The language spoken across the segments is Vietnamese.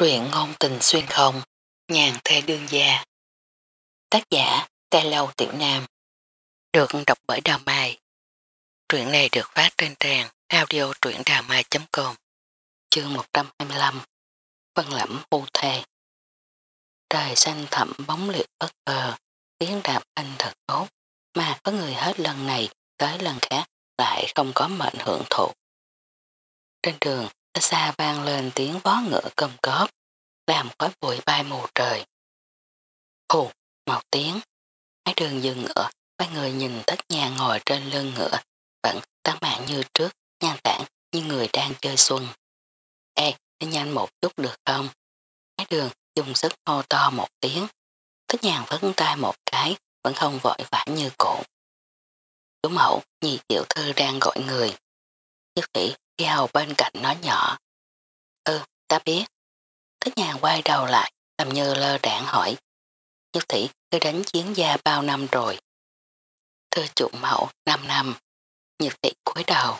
Truyện ngôn tình xuyên không, nhàn thê đương gia. Tác giả, Tê Lâu Tiểu Nam. Được đọc bởi Đào Mai. Truyện này được phát trên trang audio truyệnđàmai.com Chương 125 Vân lẫm u thê Trời xanh thẳm bóng liệt bất ngờ, tiếng đạp anh thật tốt, mà có người hết lần này tới lần khác lại không có mệnh hưởng thụ. Trên đường, xa vang lên tiếng vó ngựa cầm cóp, làm khói bụi bay mù trời. Hù, một tiếng, mấy đường dừng ngựa, mấy người nhìn tất nhà ngồi trên lưng ngựa, vẫn tăng mạng như trước, nhan tản như người đang chơi xuân. Ê, đi nhanh một chút được không? Mấy đường dùng sức hô to một tiếng, tất nhàn vấn tay một cái, vẫn không vội vã như cổ. Chú mẫu, nhị tiểu thư đang gọi người. Chức phỉ theo bên cạnh nói nhỏ. Ừ, ta biết. Thích nhàn quay đầu lại, làm như lơ đảng hỏi. Nhất thị, ngươi đánh chiến gia bao năm rồi? Thưa chủ mẫu, 5 năm. Nhật thị cúi đầu.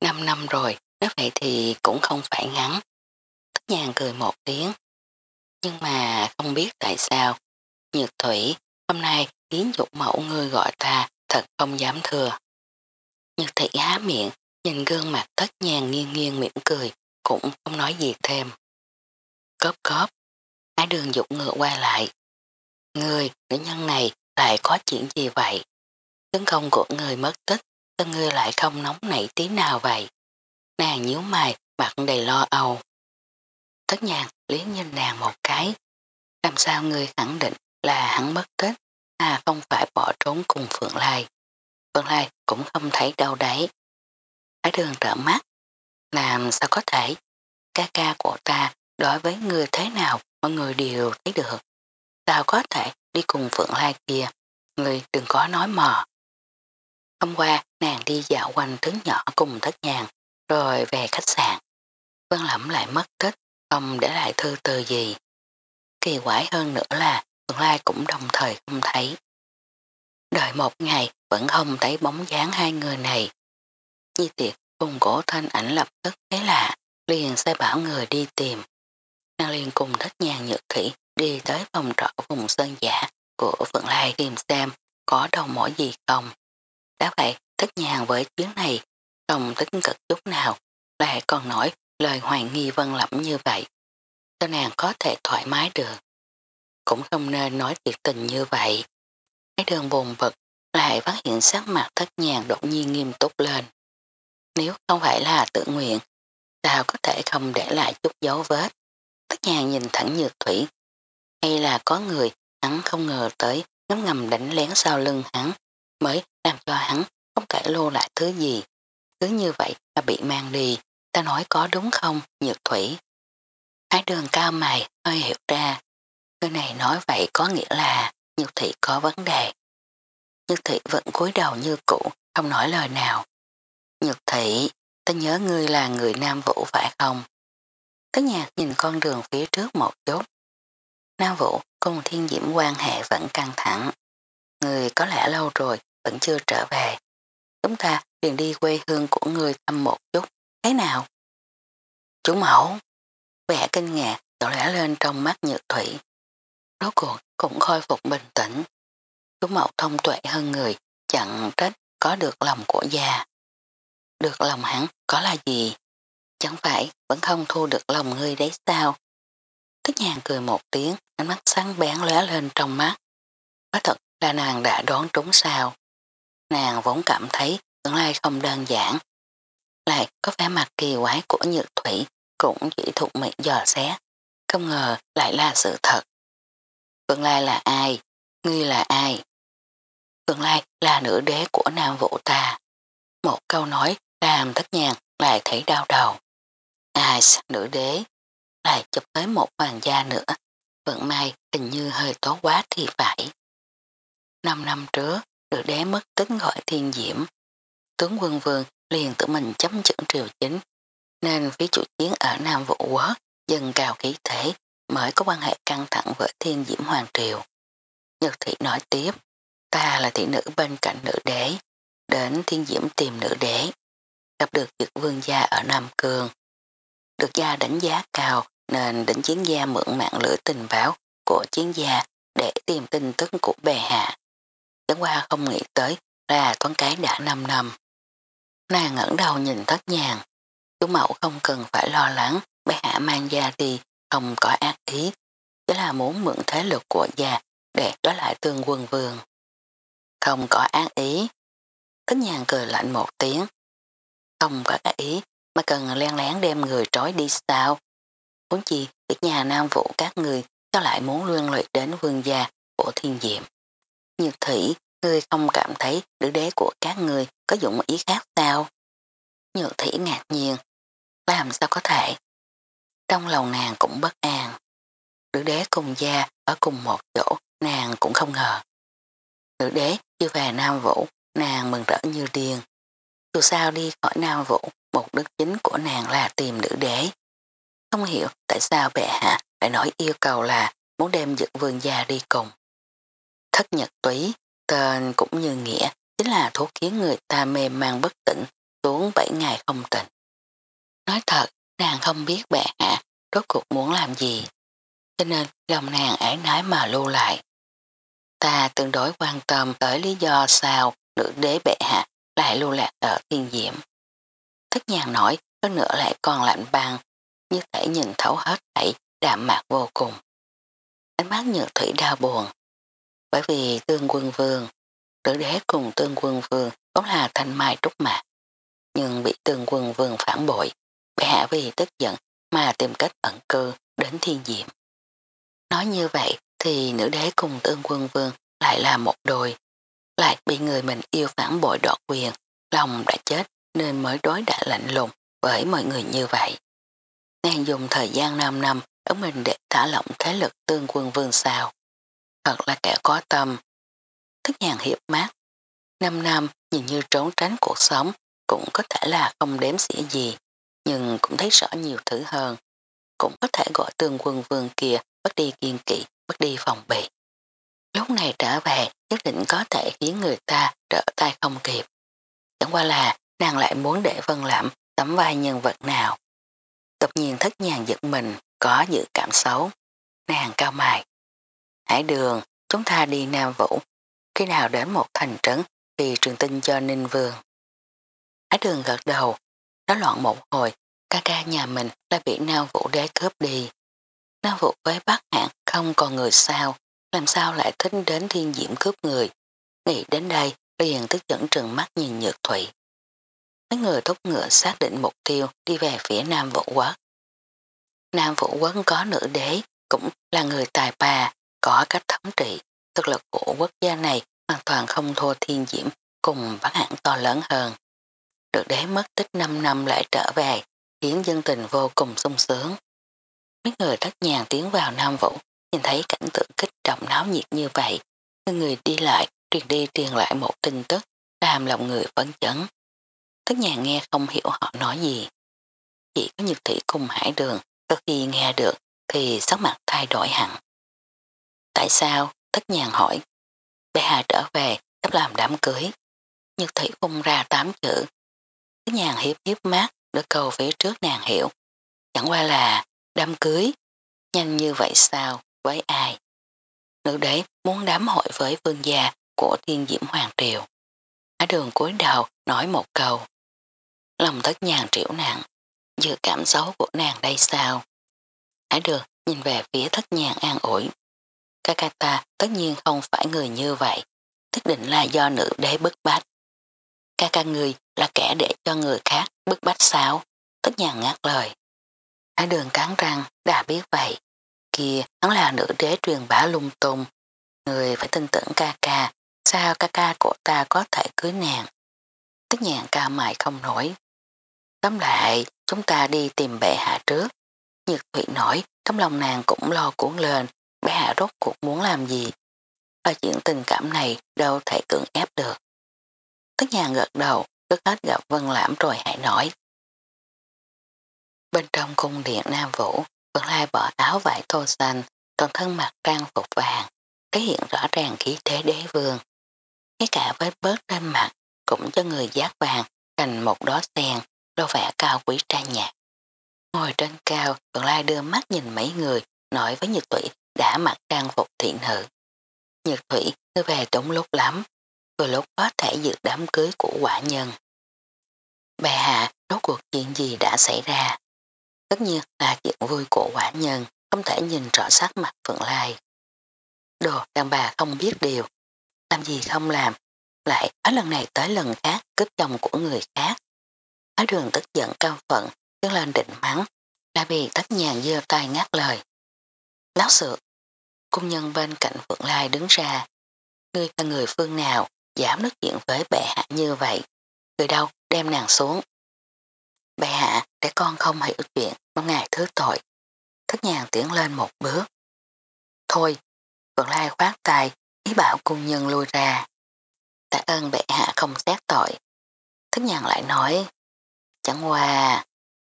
5 năm rồi, nếu vậy thì cũng không phải ngắn. Thích nhàn cười một tiếng. Nhưng mà không biết tại sao. Nhật thủy, hôm nay yến dục mẫu ngươi gọi ta thật không dám thừa. Nhật thị há miệng, nhìn gương mặt tất nhàn nghiêng nghiêng miệng cười, cũng không nói gì thêm. Cóp cóp, ái đường dục ngựa qua lại. Người, nữ nhân này lại có chuyện gì vậy? Tấn công của người mất tích, sao ngươi lại không nóng nảy tí nào vậy? Nàng nhíu mày, mặt đầy lo âu. Tất nhàn liếng nhìn nàng một cái. Làm sao ngươi khẳng định là hắn mất tích, à không phải bỏ trốn cùng Phượng Lai. Phượng Lai cũng không thấy đâu đấy. Ái đường trợ mắt. Làm sao có thể? Ca ca của ta đối với người thế nào mọi người đều thấy được. Sao có thể đi cùng Phượng Lai kia, người đừng có nói mò. Hôm qua nàng đi dạo quanh thứ nhỏ cùng thất nhàng, rồi về khách sạn. Vân Lẩm lại mất tích, không để lại thư từ gì. Kỳ quái hơn nữa là Phượng Lai cũng đồng thời không thấy. Đợi một ngày vẫn không thấy bóng dáng hai người này. Di tiệt cùng cổ thanh ảnh lập tức thế lạ, liền sai bảo người đi tìm. Nàng liền cùng thất nhàng nhược khỉ đi tới phòng trọ vùng sơn giả của Phượng Lai tìm xem có đầu mỏi gì không. Đã vậy, thất nhàng với chuyến này không tính cực chút nào, lại còn nói lời hoài nghi vân lẫm như vậy. Cho nàng có thể thoải mái được. Cũng không nên nói tuyệt tình như vậy. Cái đường buồn vật lại phát hiện sắc mặt thất nhàng đột nhiên nghiêm túc lên. Nếu không phải là tự nguyện, sao có thể không để lại chút dấu vết. Tất nhàng nhìn thẳng nhược thủy. Hay là có người hắn không ngờ tới ngắm ngầm đánh lén sau lưng hắn mới làm cho hắn không thể lô lại thứ gì. Cứ như vậy mà bị mang đi, ta nói có đúng không, nhược thủy. Hai đường cao mày hơi hiểu ra. Người này nói vậy có nghĩa là nhược thủy có vấn đề. Nhược thủy vẫn cúi đầu như cũ, không nói lời nào. Nhược thủy, ta nhớ ngươi là người Nam Vũ phải không? Tứ nhạc nhìn con đường phía trước một chút. Nam Vũ cùng thiên diễm quan hệ vẫn căng thẳng. Người có lẽ lâu rồi vẫn chưa trở về. Chúng ta liền đi quê hương của người thăm một chút. Thế nào? Chú mẫu. Vẻ kinh ngạc đổ lẽ lên trong mắt nhược thủy. Rốt cuộc cũng khôi phục bình tĩnh. Chú mẫu thông tuệ hơn người, chẳng trách có được lòng của già. Được lòng hắn có là gì? Chẳng phải vẫn không thu được lòng ngươi đấy sao? Thích nhàn cười một tiếng, ánh mắt sáng bén lóe lên trong mắt. Quá thật là nàng đã đoán trúng sao. Nàng vốn cảm thấy tương lai không đơn giản. Lại có vẻ mặt kỳ quái của nhược thủy cũng chỉ thuộc miệng dò xét. Không ngờ lại là sự thật. Tương lai là ai? Ngươi là ai? Tương lai là nữ đế của nam vũ ta. Một câu nói làm thất nhàng lại thấy đau đầu. Ai nữ đế? Lại chụp tới một hoàng gia nữa. Vận may hình như hơi tốt quá thì phải. Năm năm trước, nữ đế mất tính gọi thiên diễm. Tướng quân vương liền tự mình chấm chững triều chính, nên phía chủ chiến ở Nam Vũ Quốc dần cao khí thế mới có quan hệ căng thẳng với thiên diễm hoàng triều. Nhật thị nói tiếp, ta là thị nữ bên cạnh nữ đế, đến thiên diễm tìm nữ đế, gặp được dược vương gia ở Nam Cường, Được gia đánh giá cao nên đến chiến gia mượn mạng lưỡi tình báo của chiến gia để tìm tin tức của bè hạ. Chẳng qua không nghĩ tới là toán cái đã 5 năm. Nàng ngẩng đầu nhìn thất nhàng. Chú mẫu không cần phải lo lắng bệ hạ mang gia đi không có ác ý. Chỉ là muốn mượn thế lực của gia để đó lại tương quân vương. Không có ác ý. Thất nhàng cười lạnh một tiếng. Không có ác ý mà cần len lén đem người trói đi sao. Muốn chi việc nhà nam vũ các người cho lại muốn luyện lợi đến vương gia của thiên diệm. Nhược thủy, ngươi không cảm thấy nữ đế của các người có dụng ý khác sao? Nhược thủy ngạc nhiên. Làm sao có thể? Trong lòng nàng cũng bất an. Nữ đế cùng gia ở cùng một chỗ, nàng cũng không ngờ. Nữ đế chưa về Nam Vũ, nàng mừng rỡ như điên. Dù sao đi khỏi Nam Vũ, mục đích chính của nàng là tìm nữ đế. Không hiểu tại sao bệ hạ lại nói yêu cầu là muốn đem dựng vương gia đi cùng. Thất nhật túy, tên cũng như nghĩa, chính là thuốc khiến người ta mê mang bất tỉnh, xuống 7 ngày không tỉnh. Nói thật, nàng không biết bệ hạ rốt cuộc muốn làm gì, cho nên lòng nàng ái nái mà lưu lại. Ta tương đối quan tâm tới lý do sao nữ đế bệ hạ lại lưu lạc ở thiên diệm. Thất nhàng nổi, hơn nữa lại còn lạnh băng, như thể nhìn thấu hết thảy đạm mạc vô cùng. Ánh mắt nhược thủy đau buồn, bởi vì tương quân vương, tử đế cùng tương quân vương cũng là thanh mai trúc mạc, nhưng bị tương quân vương phản bội, bệ hạ vì tức giận mà tìm cách ẩn cư đến thiên diệm. Nói như vậy thì nữ đế cùng tương quân vương lại là một đôi, lại bị người mình yêu phản bội đoạt quyền, lòng đã chết nên mới đối đã lạnh lùng với mọi người như vậy. Nàng dùng thời gian 5 năm ở mình để thả lỏng thế lực tương quân vương sao. Thật là kẻ có tâm. Thức nhàn hiệp mát. 5 năm nhìn như trốn tránh cuộc sống cũng có thể là không đếm xỉa gì, nhưng cũng thấy rõ nhiều thứ hơn. Cũng có thể gọi tương quân vương kia bất đi kiên kỵ, bất đi phòng bị. Lúc này trở về nhất định có thể khiến người ta trở tay không kịp. Chẳng qua là nàng lại muốn để Vân Lạm tấm vai nhân vật nào. Đột nhiên thất nhàng giật mình, có dự cảm xấu. Nàng cao mài. Hải đường, chúng ta đi Nam Vũ. Khi nào đến một thành trấn thì truyền tin cho Ninh Vương. Hải đường gật đầu, nó loạn một hồi, ca ca nhà mình đã bị Nam Vũ đế cướp đi. Nam Vũ với Bắc Hạng không còn người sao, làm sao lại thích đến thiên diễm cướp người. Nghĩ đến đây, liền tức dẫn trừng mắt nhìn nhược thủy. Mấy người thúc ngựa xác định mục tiêu đi về phía Nam Vũ Quốc. Nam Vũ Quốc có nữ đế, cũng là người tài bà, có cách thống trị. Thực lực của quốc gia này hoàn toàn không thua thiên diễm cùng bán hãng to lớn hơn. Được đế mất tích 5 năm lại trở về, khiến dân tình vô cùng sung sướng. Mấy người thất nhàng tiến vào Nam Vũ, nhìn thấy cảnh tượng kích động náo nhiệt như vậy. Người đi lại, truyền đi truyền lại một tin tức, làm lòng người phấn chấn. Tất nhà nghe không hiểu họ nói gì. Chỉ có nhược thị cùng hải đường, sau khi nghe được thì sắc mặt thay đổi hẳn. Tại sao? tất nhàn hỏi. Bé Hà trở về, sắp làm đám cưới. Nhược thị phun ra tám chữ. Tất nhàn hiếp hiếp mát, đỡ câu phía trước nàng hiểu. Chẳng qua là đám cưới. Nhanh như vậy sao? Với ai? Nữ đế muốn đám hội với vương gia của thiên diễm hoàng triều. Ở đường cuối đầu nói một câu. Lòng thất nhàng triệu nặng, dự cảm xấu của nàng đây sao? Hải đường nhìn về phía thất nhàng an ủi. Kakata tất nhiên không phải người như vậy, tất định là do nữ đế bức bách. Kaka người là kẻ để cho người khác bức bách sao? Tất nhàng ngắt lời. Hải đường cắn răng đã biết vậy. Kia hắn là nữ đế truyền bá lung tung. Người phải tin tưởng ca ca, sao ca ca của ta có thể cưới nàng. Tất nhàng ca mại không nổi. Tóm lại, chúng ta đi tìm bệ hạ trước. Nhật thủy nổi, trong lòng nàng cũng lo cuốn lên, bệ hạ rốt cuộc muốn làm gì. Và chuyện tình cảm này đâu thể cưỡng ép được. Tất nhàn gật đầu, cứ hết gặp Vân Lãm rồi hãy nói. Bên trong cung điện Nam Vũ, Vân Lai bỏ áo vải thô xanh, toàn thân mặt trang phục vàng, thể hiện rõ ràng khí thế đế vương. Ngay cả vết bớt trên mặt cũng cho người giác vàng thành một đóa sen, đô vẻ cao quý trang nhạc. Ngồi trên cao, Phượng Lai đưa mắt nhìn mấy người, nói với Nhật Thủy đã mặc trang phục thiện nữ. Nhật Thủy đưa về đúng lúc lắm, vừa lúc có thể dự đám cưới của quả nhân. Bà hạ, rốt cuộc chuyện gì đã xảy ra? Tất nhiên là chuyện vui của quả nhân, không thể nhìn rõ sắc mặt Phượng Lai. Đồ đàn bà không biết điều, làm gì không làm, lại hết lần này tới lần khác cướp chồng của người khác. ở đường tức giận cao phận, đứng lên định mắng, đã bị tất nhàn dơ tay ngắt lời. Láo sự, cung nhân bên cạnh Phượng Lai đứng ra. Ngươi là người phương nào, dám nói chuyện với bệ hạ như vậy. Người đâu đem nàng xuống. Bệ hạ, để con không hiểu chuyện, mong ngài thứ tội. Thất nhàng tiến lên một bước. Thôi, Phượng Lai khoát tay, ý bảo cung nhân lui ra. Tạ ơn bệ hạ không xét tội. Thất nhàng lại nói, chẳng qua,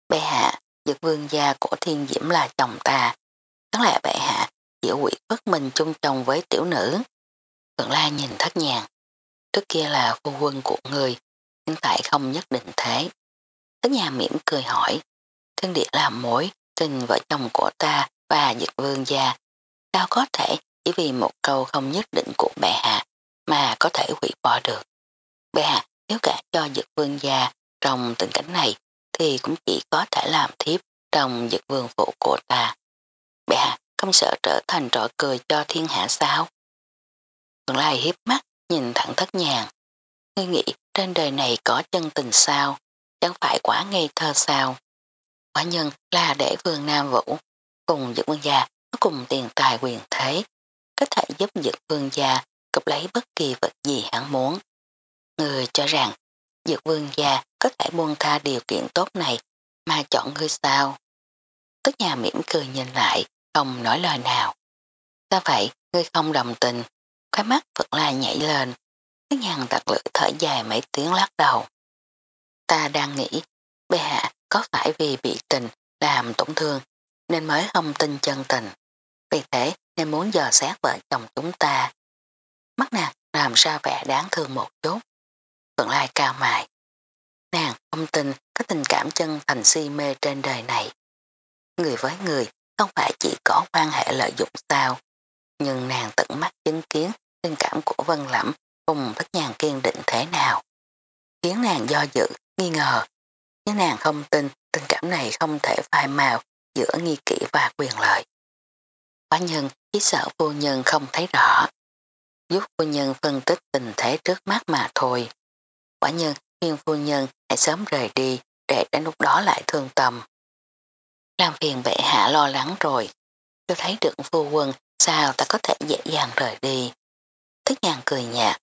bệ hạ, dược vương gia của thiên diễm là chồng ta. Chẳng lẽ bệ hạ, diễu quỷ bất mình chung chồng với tiểu nữ. Phượng Lai nhìn thất nhàng. Trước kia là phu quân của người, hiện tại không nhất định thế. Tấn nhà mỉm cười hỏi, thân địa làm mối, tình vợ chồng của ta và dịch vương gia. Sao có thể chỉ vì một câu không nhất định của bệ hạ mà có thể hủy bỏ được. Bệ hạ nếu cả cho dược vương gia trong tình cảnh này thì cũng chỉ có thể làm thiếp trong dược vương phụ của ta. Bệ hạ không sợ trở thành trọ cười cho thiên hạ sao? Tương Lai hiếp mắt nhìn thẳng thất nhàng. Ngươi nghĩ trên đời này có chân tình sao? Chẳng phải quá ngây thơ sao? Quả nhân là để vương Nam Vũ cùng dược vương gia cùng tiền tài quyền thế có thể giúp dược vương gia cập lấy bất kỳ vật gì hắn muốn. Người cho rằng dược vương gia có thể buông tha điều kiện tốt này mà chọn ngươi sao. Tất nhà mỉm cười nhìn lại, không nói lời nào. Sao vậy, ngươi không đồng tình, cái mắt vẫn là nhảy lên, tất nhàn tặc lưỡi thở dài mấy tiếng lắc đầu. Ta đang nghĩ, bệ hạ có phải vì bị tình làm tổn thương nên mới không tin chân tình. Vì thế nên muốn dò xét vợ chồng chúng ta. Mắt nàng làm ra vẻ đáng thương một chút. Phượng Lai cao mài. Nàng không tin có tình cảm chân thành si mê trên đời này. Người với người không phải chỉ có quan hệ lợi dụng sao. Nhưng nàng tận mắt chứng kiến tình cảm của Vân Lẩm cùng thất Nhàn kiên định thế nào. Khiến nàng do dự, nghi ngờ. Nhưng nàng không tin, tình cảm này không thể phai màu giữa nghi kỷ và quyền lợi. Quá nhân chỉ sợ phu nhân không thấy rõ. Giúp phu nhân phân tích tình thế trước mắt mà thôi. Quả nhân khuyên phu nhân hãy sớm rời đi để đến lúc đó lại thương tâm. Làm phiền bệ hạ lo lắng rồi. Tôi thấy được phu quân, sao ta có thể dễ dàng rời đi. Thức nhàn cười nhạt.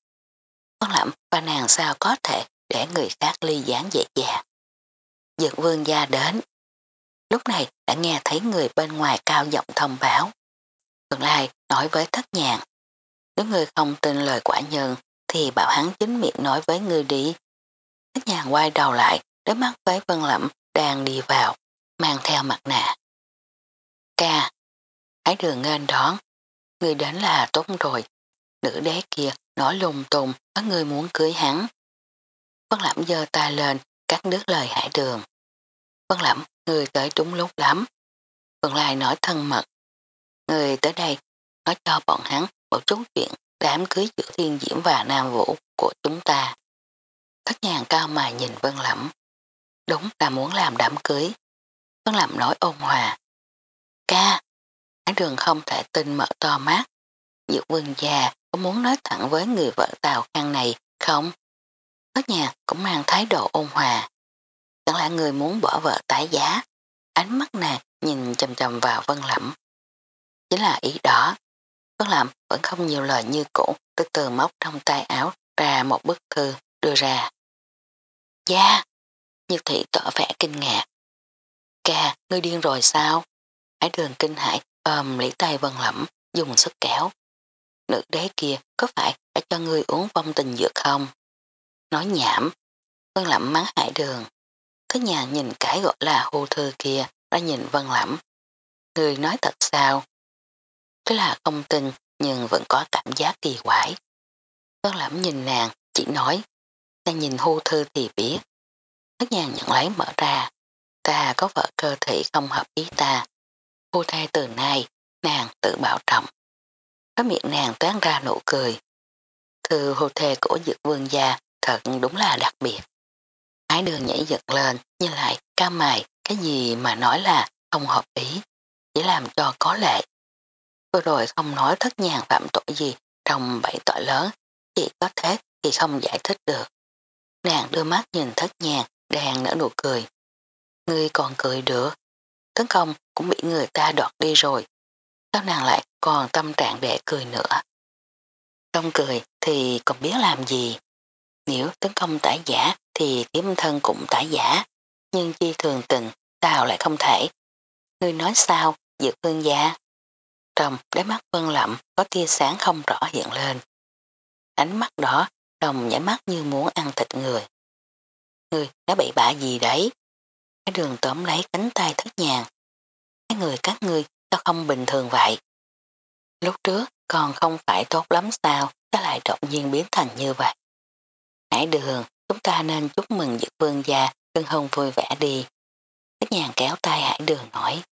Con lẩm ba nàng sao có thể để người khác ly gián dễ dàng. Dược vương gia đến. Lúc này đã nghe thấy người bên ngoài cao giọng thông báo. Phượng Lai nói với thất nhàn. Nếu người không tin lời quả nhân thì bảo hắn chính miệng nói với người đi. Thất nhàn quay đầu lại đối mắt với Vân Lẩm đang đi vào mang theo mặt nạ. Ca, hãy đường ngên đón. Người đến là tốt rồi. Nữ đế kia nói lùng tùng có người muốn cưới hắn. Vân Lẩm giơ tay lên cắt đứt lời hải đường. Vân Lẩm, người tới đúng lúc lắm. Vân Lai nói thân mật Người tới đây nói cho bọn hắn một chút chuyện đám cưới giữa thiên diễm và nam vũ của chúng ta. Thất nhàng cao mà nhìn Vân Lẩm. Đúng là muốn làm đám cưới. Vân Lẩm nói ôn hòa. Ca, Hải đường không thể tin mở to mắt. Dược vương già có muốn nói thẳng với người vợ tàu khăn này không? Ở nhà cũng mang thái độ ôn hòa. Chẳng lẽ người muốn bỏ vợ tái giá? Ánh mắt nàng nhìn chầm chầm vào Vân Lẩm. Chính là ý đó. Vân Lẩm vẫn không nhiều lời như cũ, từ từ móc trong tay áo ra một bức thư đưa ra. Dạ, như thị tỏ vẻ kinh ngạc. Ca, ngươi điên rồi sao? Hải đường kinh hãi ôm lấy tay Vân Lẩm, dùng sức kéo. Nữ đế kia có phải đã cho ngươi uống vong tình dược không? Nói nhảm, Vân Lẩm mắng hại đường. Cái nhà nhìn cái gọi là hô thư kia, đã nhìn Vân Lẩm. người nói thật sao? Tức là không tin nhưng vẫn có cảm giác kỳ quái. Vân Lẩm nhìn nàng, chỉ nói, ta nhìn hô thư thì biết. Thất nhà nhận lấy mở ra. ta có vợ cơ thị không hợp ý ta. Hô thê từ nay, nàng tự bảo trọng. Có miệng nàng toán ra nụ cười. Thư hô thê của dược vương gia thật đúng là đặc biệt. Ái đường nhảy giật lên, nhìn lại ca mày, cái gì mà nói là không hợp ý, chỉ làm cho có lệ. Vừa rồi không nói thất nhàng phạm tội gì trong bảy tội lớn, chỉ có thế thì không giải thích được. Nàng đưa mắt nhìn thất nhàng, đang nở nụ cười. Ngươi còn cười được, tấn công cũng bị người ta đoạt đi rồi. Sao nàng lại còn tâm trạng để cười nữa? Không cười thì còn biết làm gì? Nếu tấn công tả giả thì kiếm thân cũng tả giả, nhưng chi thường tình sao lại không thể? Ngươi nói sao, dược hương gia? Trong đáy mắt vân lậm có tia sáng không rõ hiện lên. Ánh mắt đỏ đồng nhảy mắt như muốn ăn thịt người. Ngươi đã bị bạ gì đấy? Cái đường tóm lấy cánh tay thất nhàng. Cái người các ngươi sao không bình thường vậy? Lúc trước còn không phải tốt lắm sao, ta lại đột nhiên biến thành như vậy. Hải đường, chúng ta nên chúc mừng dược vương gia, cưng hôn vui vẻ đi. Tất nhàng kéo tay hải đường nói.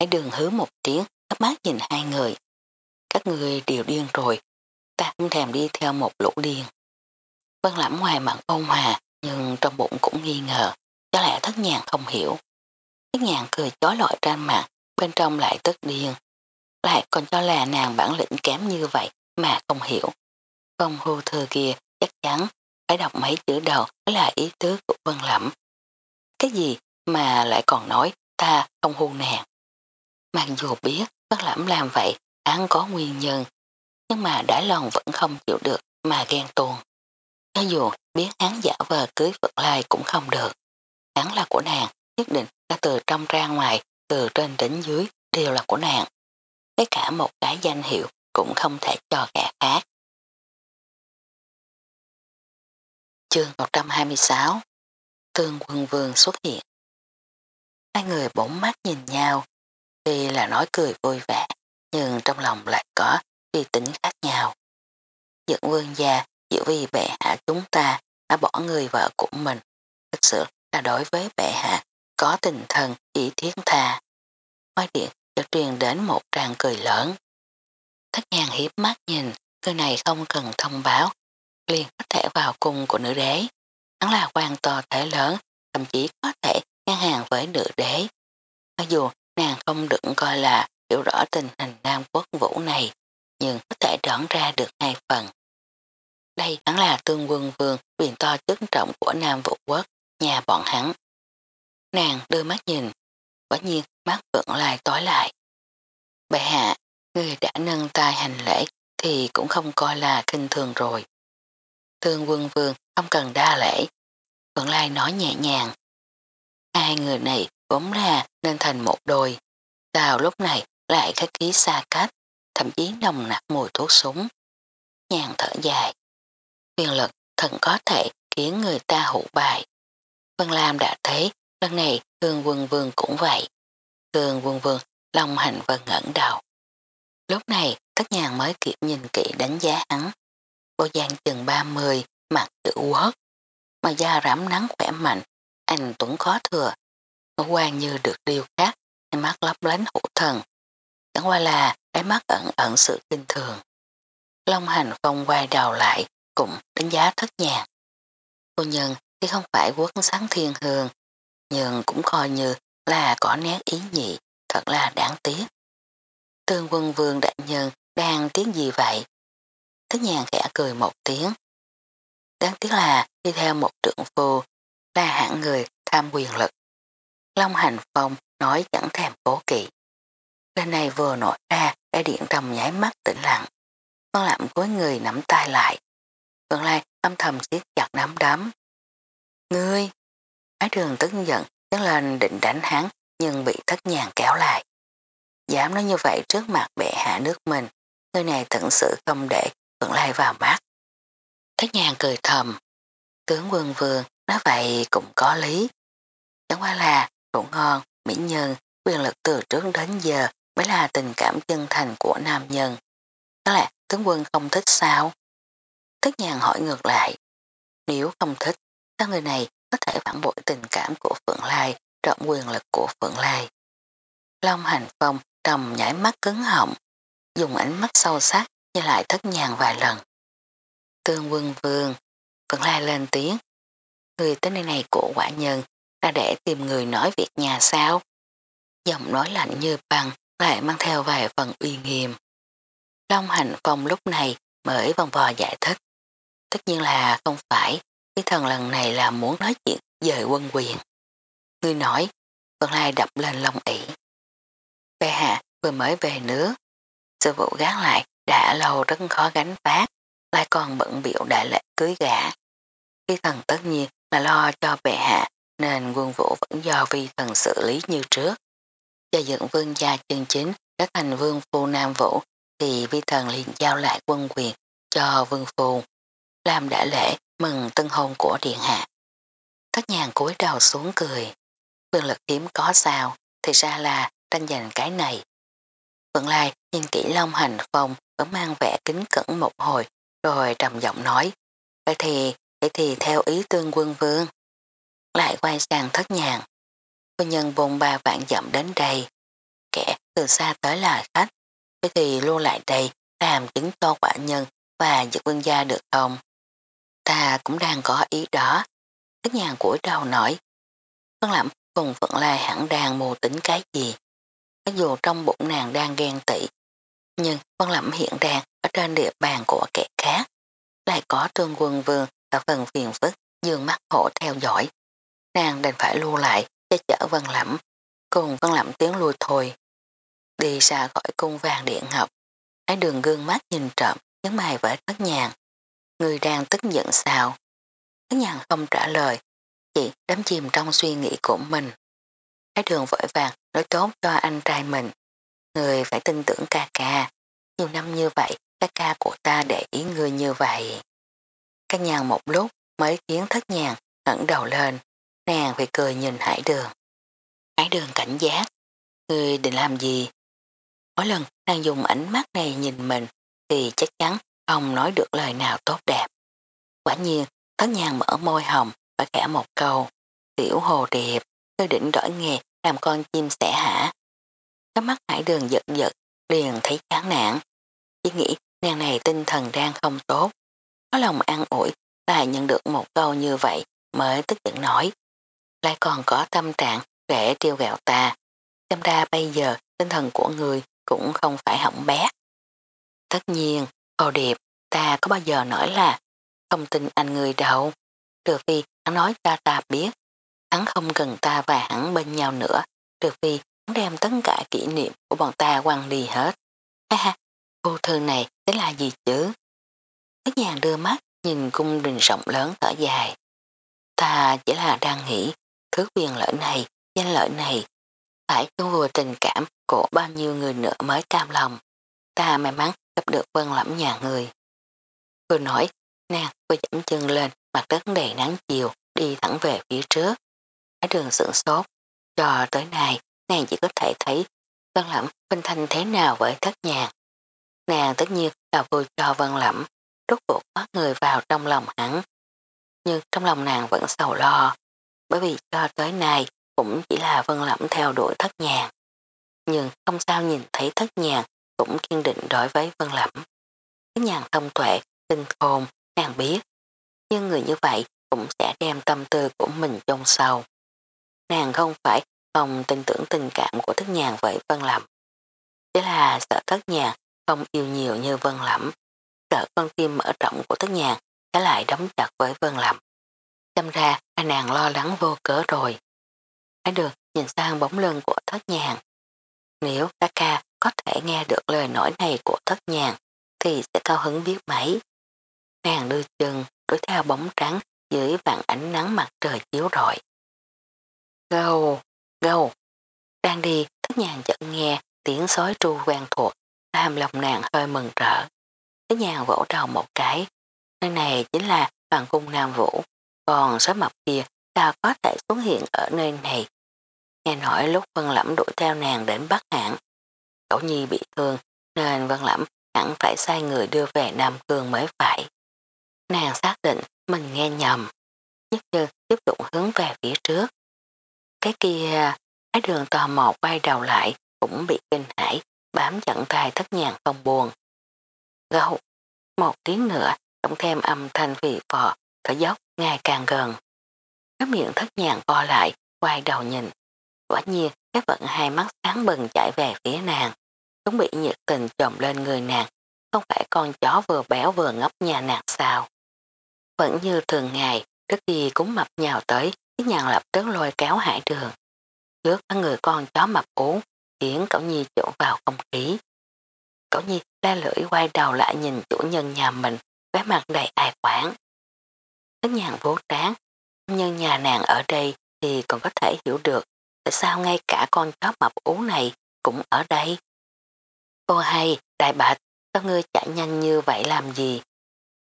Hải đường hứa một tiếng, ấp mắt nhìn hai người. Các người đều điên rồi, ta không thèm đi theo một lũ điên. Vân lẫm ngoài mặt ôn hòa, nhưng trong bụng cũng nghi ngờ, có lẽ thất nhàng không hiểu. Thất nhàng cười chói lọi ra mặt, bên trong lại tức điên. Lại còn cho là nàng bản lĩnh kém như vậy mà không hiểu. Không hô thư kia chắc chắn phải đọc mấy chữ đầu mới là ý tứ của Vân Lẩm. Cái gì mà lại còn nói ta không hôn nàng. Mặc dù biết Vân Lẩm làm vậy hắn có nguyên nhân, nhưng mà đã lòng vẫn không chịu được mà ghen tuồn. Cho dù biết hắn giả vờ cưới Phật Lai cũng không được. Hắn là của nàng, nhất định là từ trong ra ngoài, từ trên đến dưới đều là của nàng. Cái cả một cái danh hiệu cũng không thể cho gã khác. Chương 126 Tương quân vương xuất hiện. Hai người bỗng mắt nhìn nhau, tuy là nói cười vui vẻ, nhưng trong lòng lại có suy tính khác nhau. Dựng vương gia chỉ vì bệ hạ chúng ta đã bỏ người vợ của mình, thực sự là đối với bệ hạ có tình thần chỉ thiết tha. Ngoài điện cho truyền đến một tràng cười lớn. Thất nhàng hiếp mắt nhìn, người này không cần thông báo, liền có thể vào cung của nữ đế. Hắn là quan to thể lớn, thậm chí có thể ngang hàng với nữ đế. Mặc dù nàng không được coi là hiểu rõ tình hình Nam quốc vũ này, nhưng có thể đoán ra được hai phần. Đây hắn là tương quân vương quyền to chức trọng của Nam vũ quốc, nhà bọn hắn. Nàng đưa mắt nhìn, quả nhiên mắt vẫn lại tối lại. Bệ hạ, người đã nâng tay hành lễ thì cũng không coi là kinh thường rồi. Tương quân vương không cần đa lễ. Vẫn lai nói nhẹ nhàng. Hai người này vốn ra nên thành một đôi. Tào lúc này lại khách khí xa cách, thậm chí nồng nặc mùi thuốc súng. Nhàn thở dài. Quyền lực thần có thể khiến người ta hụ bài. Vân Lam đã thấy, lần này Tương Quân Vương cũng vậy. Tương Quân Vương lòng hành vân ngẩn đầu. Lúc này tất nhàng mới kịp nhìn kỹ đánh giá hắn. Bộ giang chừng 30, mặt tự quốc, mà da rám nắng khỏe mạnh, anh tuấn khó thừa. Ngũ quan như được điêu khắc, hai mắt lấp lánh hữu thần. Chẳng qua là cái mắt ẩn ẩn sự kinh thường. Long hành phong quay đầu lại, cũng đánh giá thất nhàng. Cô nhân thì không phải quốc sáng thiên hương, nhưng cũng coi như là có nét ý nhị, thật là đáng tiếc. Tương quân vương đại nhân đang tiếng gì vậy? Thất nhàng khẽ cười một tiếng. Đáng tiếc là đi theo một trưởng phu là hạng người tham quyền lực. Long hành phong nói chẳng thèm cố kỵ. Lên này vừa nổi ra đã điện trầm nháy mắt tĩnh lặng. Con lạm cuối người nắm tay lại. Vân Lai âm thầm siết chặt nắm đấm. Ngươi! Ái trường tức giận tiến lên định đánh hắn nhưng bị thất nhàng kéo lại. Dám nói như vậy trước mặt bệ hạ nước mình, người này thật sự không để Phượng Lai vào mắt. Thất nhàng cười thầm. Tướng quân vương nói vậy cũng có lý. Chẳng qua là rượu ngon, mỹ nhân, quyền lực từ trước đến giờ mới là tình cảm chân thành của nam nhân. Đó là tướng quân không thích sao? Thất nhàng hỏi ngược lại. Nếu không thích, sao người này có thể phản bội tình cảm của Phượng Lai trộm quyền lực của Phượng Lai. Long hành phong trầm nhảy mắt cứng họng, dùng ánh mắt sâu sắc như lại thất nhàng vài lần. Tương quân vương, vẫn Lai lên tiếng. Người tới nơi này của quả nhân là để tìm người nói việc nhà sao. Giọng nói lạnh như băng lại mang theo vài phần uy nghiêm. Long hành phong lúc này mới vòng vò giải thích. Tất nhiên là không phải, cái thần lần này là muốn nói chuyện về quân quyền. người nói, Vân Lai đập lên lông ỉ. Bè hạ vừa mới về nữa, sư vụ gác lại đã lâu rất khó gánh phát, lại còn bận biểu đại lễ cưới gã. Phi thần tất nhiên là lo cho bệ hạ, nên quân vũ vẫn do vi thần xử lý như trước. Cho dựng vương gia chân chính các thành vương phu nam vũ thì vi thần liền giao lại quân quyền cho vương phu, làm đã lễ mừng tân hôn của điện hạ. Thất nhàng cúi đầu xuống cười. Vương lực hiếm có sao, thì ra là tranh giành cái này. Phượng Lai nhìn kỹ Long Hành Phong có mang vẻ kính cẩn một hồi, rồi trầm giọng nói, vậy thì, vậy thì theo ý tương quân vương. Lại quay sang thất nhàng. Phu nhân bồn ba vạn dặm đến đây. Kẻ từ xa tới là khách, vậy thì lưu lại đây làm chứng cho quả nhân và dự vương gia được không? Ta cũng đang có ý đó. Thất nhàng của đầu nói. Vân lẩm cùng Phượng Lai hẳn đang mù tính cái gì. Dù trong bụng nàng đang ghen tị, nhưng Vân Lẩm hiện đang ở trên địa bàn của kẻ khác, lại có trương quân vương và phần phiền phức dương mắt hộ theo dõi. Nàng đành phải lưu lại cho chở Vân Lẩm, cùng Vân Lẩm tiến lui thôi. Đi xa khỏi cung vàng điện ngọc, Ái đường gương mắt nhìn trộm, nhấn mày với thất nhàng. Người đang tức giận sao? Thất nhàng không trả lời, chỉ đắm chìm trong suy nghĩ của mình. Thái đường vội vàng nói tốt cho anh trai mình. Người phải tin tưởng ca ca. Nhiều năm như vậy, ca ca của ta để ý người như vậy. Các nhàng một lúc mới khiến thất nhàng ngẩng đầu lên. Nàng phải cười nhìn hải đường. Hải đường cảnh giác. Người định làm gì? Mỗi lần nàng dùng ánh mắt này nhìn mình thì chắc chắn không nói được lời nào tốt đẹp. Quả nhiên, thất nhàng mở môi hồng và cả một câu. Tiểu hồ điệp, tôi định đổi nghề làm con chim sẻ hả? Cái mắt hải đường giật giật, liền thấy chán nản. Chỉ nghĩ nàng này tinh thần đang không tốt. Có lòng an ủi, lại nhận được một câu như vậy mới tức giận nói. Lại còn có tâm trạng để triêu gạo ta. Xem ra bây giờ tinh thần của người cũng không phải hỏng bé. Tất nhiên, Hồ Điệp, ta có bao giờ nói là không tin anh người đâu. Trừ phi hắn nói cho ta biết, hắn không cần ta và hắn bên nhau nữa, trừ phi hắn đem tất cả kỷ niệm của bọn ta quăng đi hết. Ha ha, cô thư này thế là gì chứ? Thế nhàng đưa mắt nhìn cung đình rộng lớn thở dài. Ta chỉ là đang nghĩ thứ quyền lợi này, danh lợi này phải chung vừa tình cảm của bao nhiêu người nữa mới cam lòng. Ta may mắn gặp được vân lẫm nhà người. Vừa nói, nàng vừa chậm chân lên mặt đất đầy nắng chiều đi thẳng về phía trước. Ở đường sửng sốt, cho tới nay nàng chỉ có thể thấy vân lẫm vinh thanh thế nào với thất nhàng. Nàng tất nhiên là vui cho vân lẫm, rút cuộc bắt người vào trong lòng hắn. Nhưng trong lòng nàng vẫn sầu lo, bởi vì cho tới nay cũng chỉ là vân lẫm theo đuổi thất nhàng. Nhưng không sao nhìn thấy thất nhàng cũng kiên định đối với vân lẫm. Thất nhàng thông tuệ, tinh khôn, nàng biết. Nhưng người như vậy cũng sẽ đem tâm tư của mình trong sâu. Nàng không phải không tin tưởng tình cảm của thất nhàng với vân lẫm. Chỉ là sợ thất nhàng không yêu nhiều như vân lẫm. Sợ con tim mở rộng của thất nhàng sẽ lại đóng chặt với vân lẫm. Châm ra nàng lo lắng vô cớ rồi. Hãy được nhìn sang bóng lưng của thất nhàng. Nếu ca ca có thể nghe được lời nói này của thất nhàng thì sẽ cao hứng biết mấy. Nàng đưa chân đuổi theo bóng trắng dưới vàng ánh nắng mặt trời chiếu rọi. Gâu, gâu. Đang đi, thất nhàng chợt nghe tiếng sói tru quen thuộc, làm lòng nàng hơi mừng rỡ. Thất nhàng vỗ đầu một cái. Nơi này chính là hoàng cung Nam Vũ, còn sói mập kia sao có thể xuất hiện ở nơi này. Nghe nói lúc Vân Lẩm đuổi theo nàng đến Bắc Hạng, Cậu Nhi bị thương nên Vân Lẩm hẳn phải sai người đưa về Nam Cương mới phải. Nàng xác định mình nghe nhầm, nhất chân tiếp tục hướng về phía trước. Cái kia, ái đường tò mò quay đầu lại cũng bị kinh hãi bám chặn tay thất nhàng không buồn. Gâu, một tiếng nữa, cộng thêm âm thanh vị vọ, thở dốc ngày càng gần. Cái miệng thất nhàng co lại, quay đầu nhìn. Quả nhiên, cái vận hai mắt sáng bừng chạy về phía nàng. Chúng bị nhiệt tình trộm lên người nàng, không phải con chó vừa béo vừa ngốc nhà nàng sao. Vẫn như thường ngày, trước khi cúng mập nhào tới, Lý nhàn lập tức lôi kéo hải đường. Trước có người con chó mập ú, khiến cậu nhi trộn vào không khí. Cậu nhi la lưỡi quay đầu lại nhìn chủ nhân nhà mình, vẻ mặt đầy ai quản. Lý nhàn vô tráng, nhân nhà nàng ở đây thì còn có thể hiểu được tại sao ngay cả con chó mập ú này cũng ở đây. Cô hay, đại bạch, sao ngươi chạy nhanh như vậy làm gì?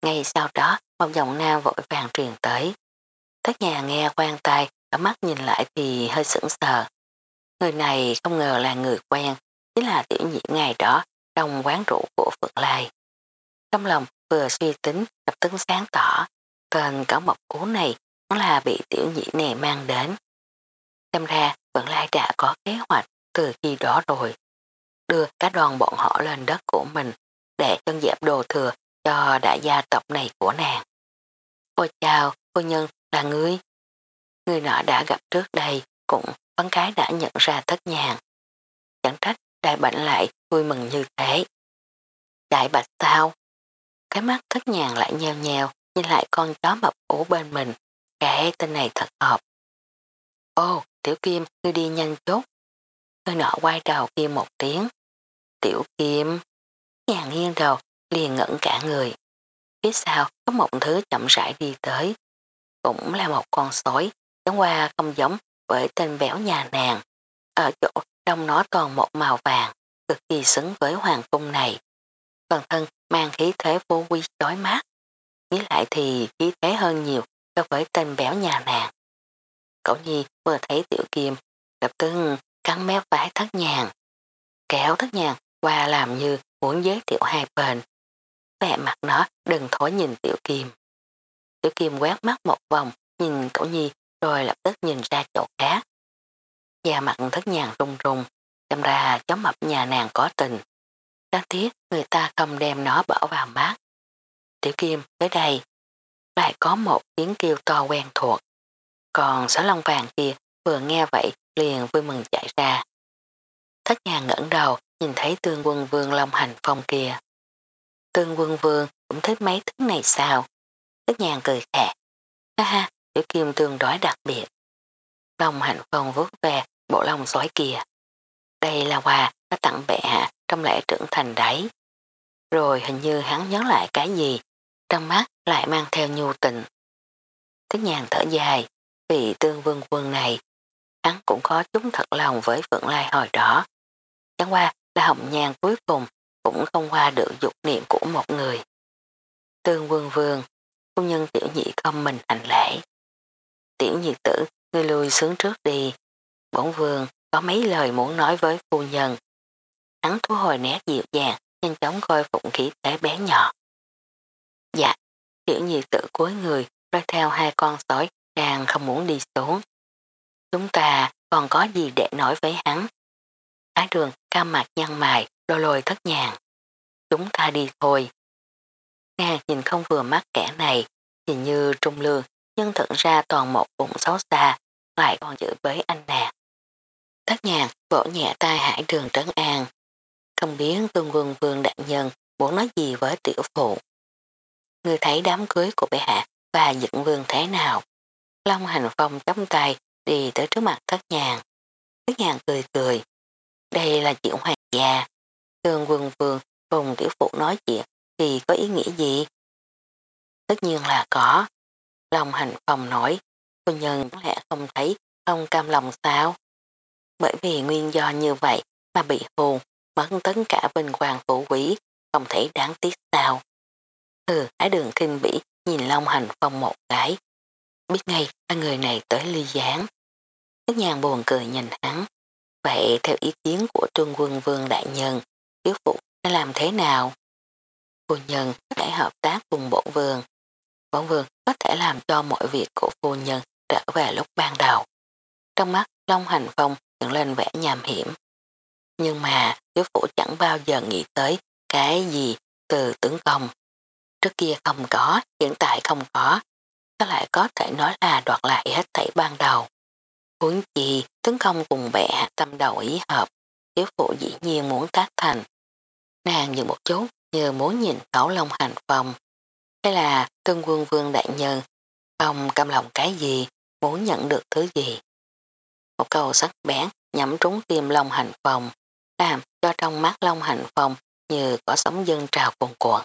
Ngay sau đó, một giọng nam vội vàng truyền tới. Thất nhà nghe quan tay, ở mắt nhìn lại thì hơi sững sờ. Người này không ngờ là người quen, chính là tiểu nhị ngày đó trong quán rượu của Phượng Lai. Trong lòng vừa suy tính lập tức sáng tỏ, tên cảo mộc cú này cũng là bị tiểu nhị này mang đến. Xem ra Phượng Lai đã có kế hoạch từ khi đó rồi. Đưa cả đoàn bọn họ lên đất của mình để chân dẹp đồ thừa cho đại gia tộc này của nàng. cô chào, cô nhân là ngươi. Người nọ đã gặp trước đây cũng con cái đã nhận ra thất nhàng. Chẳng trách đại bệnh lại vui mừng như thế. Đại bạch sao? Cái mắt thất nhàng lại nheo nheo nhìn lại con chó mập ủ bên mình. Cái tên này thật hợp. Ô, tiểu kim, ngươi đi nhanh chút. Người nọ quay đầu kia một tiếng. Tiểu kim, nhàng nghiêng đầu, liền ngẩn cả người. Phía sau có một thứ chậm rãi đi tới. Cũng là một con sói, chẳng qua không giống với tên béo nhà nàng. Ở chỗ trong nó toàn một màu vàng, cực kỳ xứng với hoàng cung này. Toàn thân mang khí thế vô quy chói mát. Nghĩ lại thì khí thế hơn nhiều so với tên béo nhà nàng. Cậu nhi vừa thấy tiểu kim, lập tức cắn mép vái thất nhàng. Kéo thất nhàng qua làm như muốn giới thiệu hai bên. Vẻ mặt nó đừng thối nhìn tiểu kim. Tiểu kim quét mắt một vòng, nhìn cậu nhi rồi lập tức nhìn ra chỗ khác. Da mặt thất nhàng rung rung, chăm ra chó mập nhà nàng có tình. Đáng tiếc người ta không đem nó bỏ vào mắt. Tiểu kim tới đây, lại có một tiếng kêu to quen thuộc. Còn sở long vàng kia vừa nghe vậy liền vui mừng chạy ra. Thất nhàng ngẩng đầu nhìn thấy tương quân vương long hành phong kia. Tương quân vương cũng thích mấy thứ này sao? Tất nhàng cười khẽ. Ha ha, tiểu kim tương đối đặc biệt. Lòng hạnh phong vớt về bộ lông sói kia. Đây là quà đã tặng bệ hạ trong lễ trưởng thành đấy. Rồi hình như hắn nhớ lại cái gì, trong mắt lại mang theo nhu tình. tất nhàng thở dài, vì tương vương quân này, hắn cũng có chúng thật lòng với Phượng Lai hồi đó. Chẳng qua là hồng nhàn cuối cùng cũng không qua được dục niệm của một người. Tương vương vương, công nhân tiểu nhị không mình hành lễ. Tiểu nhị tử, ngươi lui xuống trước đi. Bổn vương có mấy lời muốn nói với phu nhân. Hắn thu hồi nét dịu dàng, nhanh chóng coi phụng khí tế bé nhỏ. Dạ, tiểu nhị tử cuối người, rơi theo hai con sói, đang không muốn đi xuống. Chúng ta còn có gì để nói với hắn? Thái đường cao mặt nhăn mài, lôi lôi thất nhàng. Chúng ta đi thôi. Nàng nhìn không vừa mắt kẻ này, nhìn như trung lương, nhưng thật ra toàn một bụng xấu xa, lại còn giữ với anh nàng. Tất nhạc vỗ nhẹ tay hải đường trấn an. Không biết tương vương vương đại nhân muốn nói gì với tiểu phụ. Người thấy đám cưới của bệ hạ và dựng vương thế nào. Long hành phong chống tay đi tới trước mặt thất nhàng. Thất nhàng cười cười. Đây là chuyện hoàng gia. Tương vương vương cùng tiểu phụ nói chuyện thì có ý nghĩa gì? Tất nhiên là có. Long hành Phòng nói, cô nhân lẽ không thấy không cam lòng sao? Bởi vì nguyên do như vậy mà bị hồn, mất tất cả vinh quang phủ quý, không thể đáng tiếc sao. Ừ, ái đường kinh bỉ nhìn Long hành phong một cái. Biết ngay ba người này tới ly gián. Các nhàng buồn cười nhìn hắn. Vậy theo ý kiến của trương quân vương đại nhân, thiếu phụ sẽ làm thế nào? Phu nhân có thể hợp tác cùng bổn vương. Bổn vương có thể làm cho mọi việc của phu nhân trở về lúc ban đầu. trong mắt Long Hành Phong dựng lên vẻ nhàm hiểm. Nhưng mà thiếu phụ chẳng bao giờ nghĩ tới cái gì từ tướng công. Trước kia không có, hiện tại không có, có lại có thể nói là đoạt lại hết thảy ban đầu. Huống chi, tướng công cùng bẻ tâm đầu ý hợp, thiếu phụ dĩ nhiên muốn tác thành. Nàng như một chút như muốn nhìn cẩu long hành phong. Hay là tân quân vương đại nhân, ông căm lòng cái gì, muốn nhận được thứ gì. Một câu sắc bén nhắm trúng tim long hành phong, làm cho trong mắt long hành phong như có sóng dân trào cuồn cuộn.